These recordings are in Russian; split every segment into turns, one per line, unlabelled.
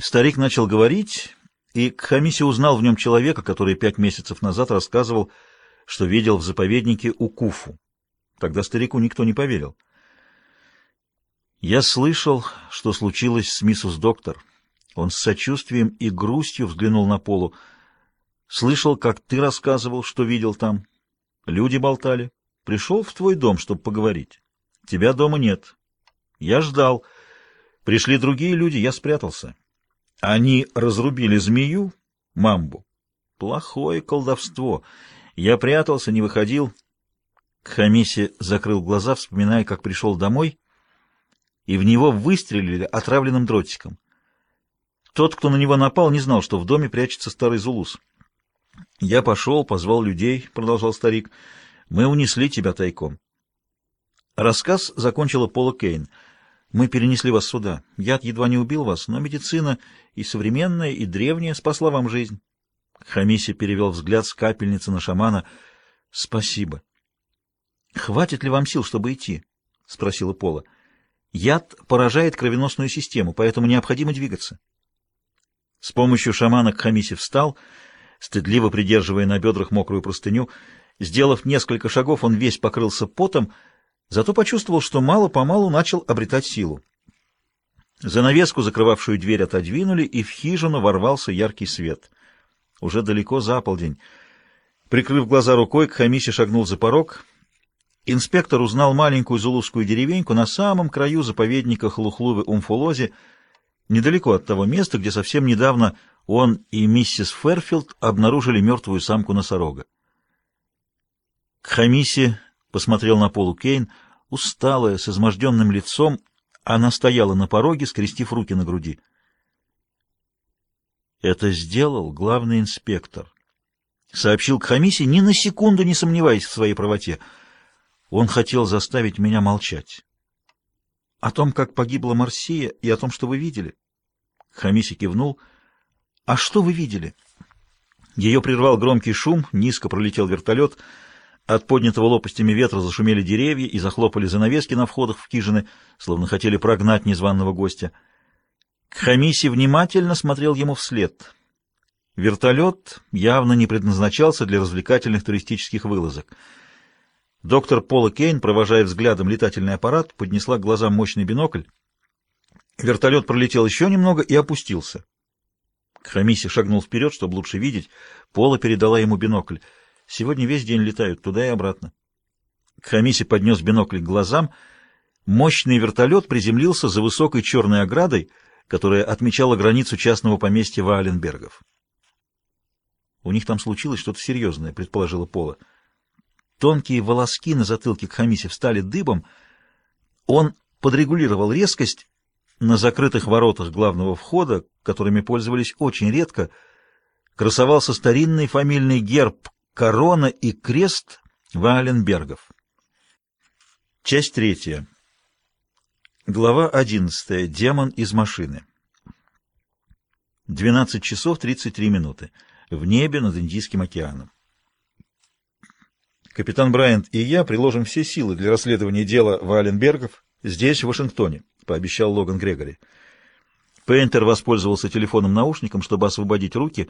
Старик начал говорить, и Кхамиси узнал в нем человека, который пять месяцев назад рассказывал, что видел в заповеднике Укуфу. Тогда старику никто не поверил. «Я слышал, что случилось с миссус Доктор». Он с сочувствием и грустью взглянул на Полу. «Слышал, как ты рассказывал, что видел там. Люди болтали. Пришел в твой дом, чтобы поговорить. Тебя дома нет. Я ждал. Пришли другие люди, я спрятался. Они разрубили змею, мамбу. Плохое колдовство. Я прятался, не выходил. Хамиси закрыл глаза, вспоминая, как пришел домой, и в него выстрелили отравленным дротиком. Тот, кто на него напал, не знал, что в доме прячется старый Зулус. «Я пошел, позвал людей», — продолжал старик. «Мы унесли тебя тайком». Рассказ закончила Пола Кейн. «Мы перенесли вас сюда. Яд едва не убил вас, но медицина и современная, и древняя спасла вам жизнь». Хамиси перевел взгляд с капельницы на шамана. «Спасибо». «Хватит ли вам сил, чтобы идти?» — спросила Пола. «Яд поражает кровеносную систему, поэтому необходимо двигаться». С помощью шамана Хамиси встал, стыдливо придерживая на бедрах мокрую простыню. Сделав несколько шагов, он весь покрылся потом, зато почувствовал, что мало-помалу начал обретать силу. Занавеску, закрывавшую дверь, отодвинули, и в хижину ворвался яркий свет. Уже далеко за полдень. Прикрыв глаза рукой, Кхамиси шагнул за порог. Инспектор узнал маленькую зулузскую деревеньку на самом краю заповедника Хлухлувы-Умфулози, недалеко от того места, где совсем недавно он и миссис Ферфилд обнаружили мертвую самку носорога. Кхамиси посмотрел на Полу Кейн, усталая, с изможденным лицом, она стояла на пороге, скрестив руки на груди. Это сделал главный инспектор. Сообщил Кхамиси, ни на секунду не сомневаясь в своей правоте. Он хотел заставить меня молчать. О том, как погибла Марсия, и о том, что вы видели. Хамиси кивнул. А что вы видели? Ее прервал громкий шум, низко пролетел вертолет. От поднятого лопастями ветра зашумели деревья и захлопали занавески на входах в хижины, словно хотели прогнать незваного гостя. Хамиси внимательно смотрел ему вслед. Вертолет явно не предназначался для развлекательных туристических вылазок. Доктор Пола Кейн, провожая взглядом летательный аппарат, поднесла к глазам мощный бинокль. Вертолет пролетел еще немного и опустился. Хамиси шагнул вперед, чтобы лучше видеть. Пола передала ему бинокль. Сегодня весь день летают туда и обратно. Хамиси поднес бинокль к глазам. Мощный вертолет приземлился за высокой черной оградой, которая отмечала границу частного поместья Валенбергов. «У них там случилось что-то серьезное», — предположила Пола. Тонкие волоски на затылке Кхамиси встали дыбом. Он подрегулировал резкость. На закрытых воротах главного входа, которыми пользовались очень редко, красовался старинный фамильный герб, корона и крест Валенбергов. Часть третья. Глава одиннадцатая. Демон из машины. 12 часов 33 минуты. В небе над Индийским океаном. Капитан Брайант и я приложим все силы для расследования дела Валенбергов здесь, в Вашингтоне, пообещал Логан Грегори. Пейнтер воспользовался телефонным-наушником, чтобы освободить руки.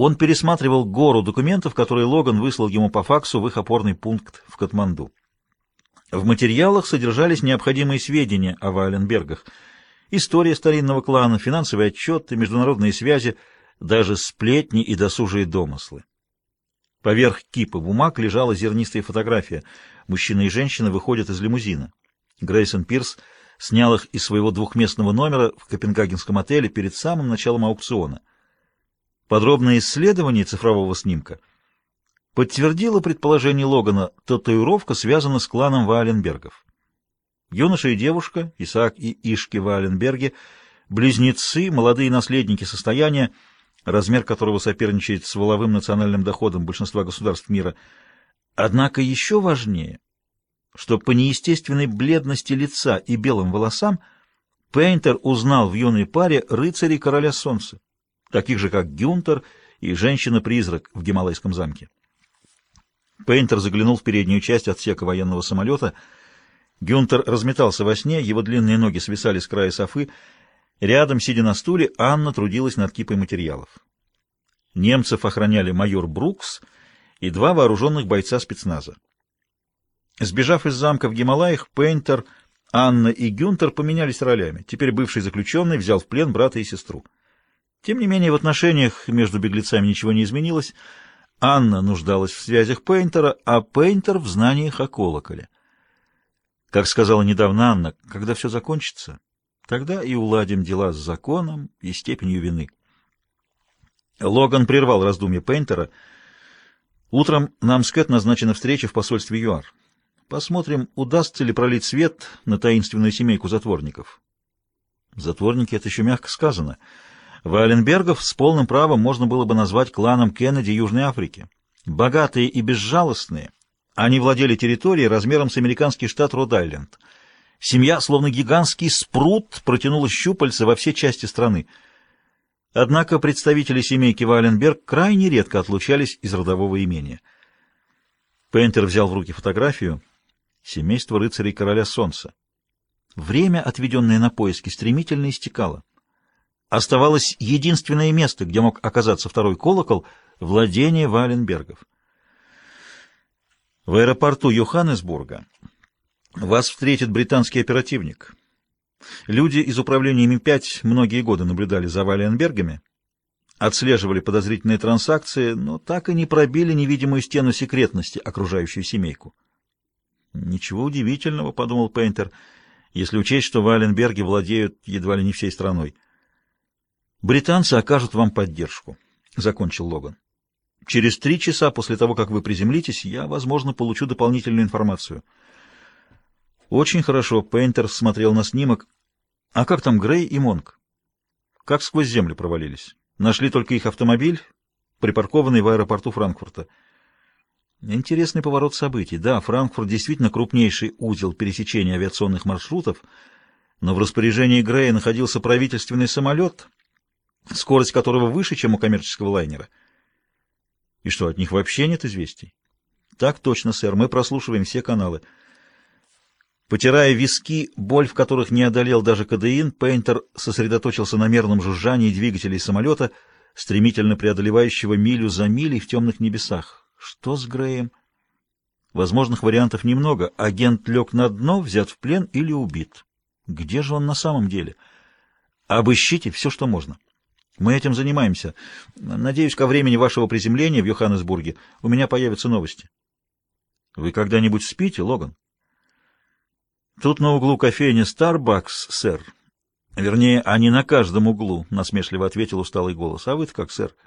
Он пересматривал гору документов, которые Логан выслал ему по факсу в их опорный пункт в Катманду. В материалах содержались необходимые сведения о Валенбергах. История старинного клана, финансовые отчеты, международные связи, даже сплетни и досужие домыслы. Поверх кипа бумаг лежала зернистая фотография. Мужчина и женщина выходят из лимузина. Грейсон Пирс снял их из своего двухместного номера в Копенгагенском отеле перед самым началом аукциона. Подробное исследование цифрового снимка подтвердило предположение Логана, татуировка связана с кланом Валенбергов. Юноша и девушка, Исаак и Ишки Валенберги, близнецы, молодые наследники состояния, размер которого соперничает с воловым национальным доходом большинства государств мира. Однако еще важнее, что по неестественной бледности лица и белым волосам Пейнтер узнал в юной паре рыцарей короля солнца, таких же, как Гюнтер и женщина-призрак в Гималайском замке. Пейнтер заглянул в переднюю часть отсека военного самолета. Гюнтер разметался во сне, его длинные ноги свисали с края софы, Рядом, сидя на стуле, Анна трудилась над кипой материалов. Немцев охраняли майор Брукс и два вооруженных бойца спецназа. Сбежав из замка в Гималаях, Пейнтер, Анна и Гюнтер поменялись ролями. Теперь бывший заключенный взял в плен брата и сестру. Тем не менее, в отношениях между беглецами ничего не изменилось. Анна нуждалась в связях Пейнтера, а Пейнтер в знаниях о колоколе. Как сказала недавно Анна, когда все закончится, тогда и уладим дела с законом и степенью вины. Логан прервал раздумья Пейнтера. Утром нам с Кэт назначена встреча в посольстве ЮАР. Посмотрим, удастся ли пролить свет на таинственную семейку затворников. Затворники — это еще мягко сказано. Валенбергов с полным правом можно было бы назвать кланом Кеннеди Южной Африки. Богатые и безжалостные, они владели территорией размером с американский штат Род-Айленд. Семья, словно гигантский спрут, протянула щупальца во все части страны. Однако представители семейки Валенберг крайне редко отлучались из родового имения. Пейнтер взял в руки фотографию — семейство рыцарей короля солнца. Время, отведенное на поиски, стремительно истекало. Оставалось единственное место, где мог оказаться второй колокол — владение Валенбергов. В аэропорту Йоханнесбурга вас встретит британский оперативник. Люди из управления Ми-5 многие годы наблюдали за Валенбергами, отслеживали подозрительные транзакции, но так и не пробили невидимую стену секретности, окружающую семейку. Ничего удивительного, подумал Пейнтер, если учесть, что Валенберги владеют едва ли не всей страной. Британцы окажут вам поддержку, закончил Логан. Через три часа после того, как вы приземлитесь, я, возможно, получу дополнительную информацию. Очень хорошо, Пейнтер смотрел на снимок. А как там Грей и Монк? Как сквозь землю провалились? Нашли только их автомобиль, припаркованный в аэропорту Франкфурта. Интересный поворот событий. Да, Франкфурт действительно крупнейший узел пересечения авиационных маршрутов, но в распоряжении Грея находился правительственный самолет, скорость которого выше, чем у коммерческого лайнера. И что, от них вообще нет известий? Так точно, сэр, мы прослушиваем все каналы. Потирая виски, боль в которых не одолел даже кадеин, Пейнтер сосредоточился на мерном жужжании двигателей самолета, стремительно преодолевающего милю за милей в темных небесах. Что с Греем? Возможных вариантов немного. Агент лег на дно, взят в плен или убит. Где же он на самом деле? Обыщите все, что можно. Мы этим занимаемся. Надеюсь, ко времени вашего приземления в Йоханнесбурге у меня появятся новости. Вы когда-нибудь спите, Логан? Тут на углу кофейни Starbucks, сэр. Вернее, они на каждом углу, насмешливо ответил усталый голос. А вы-то как, сэр? —